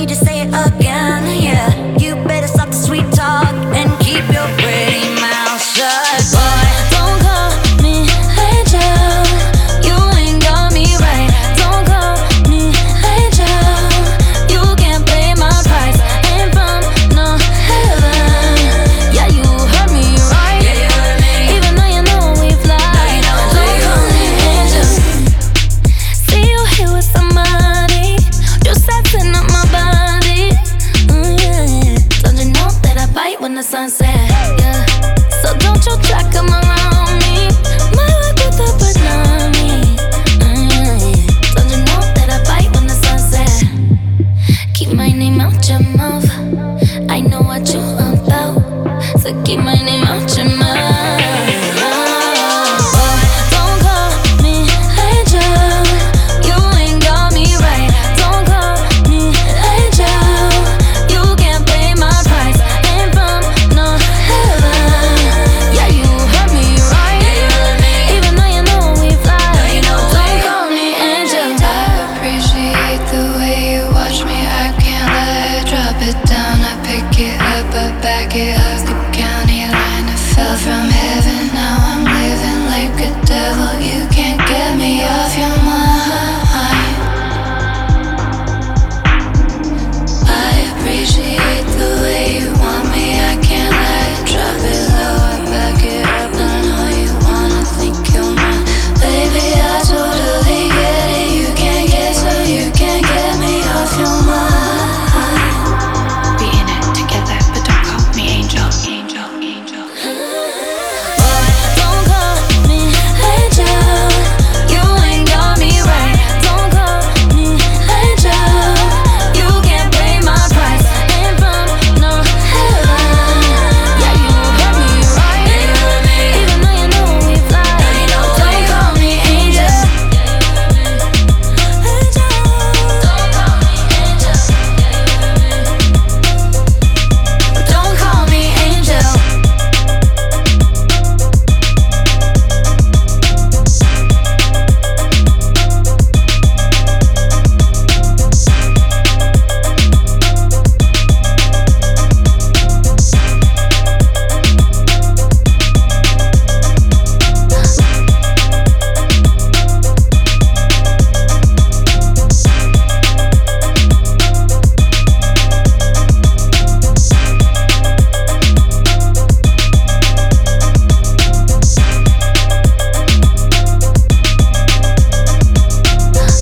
need to say it again. the sunset. Yeah. So don't you try, come on.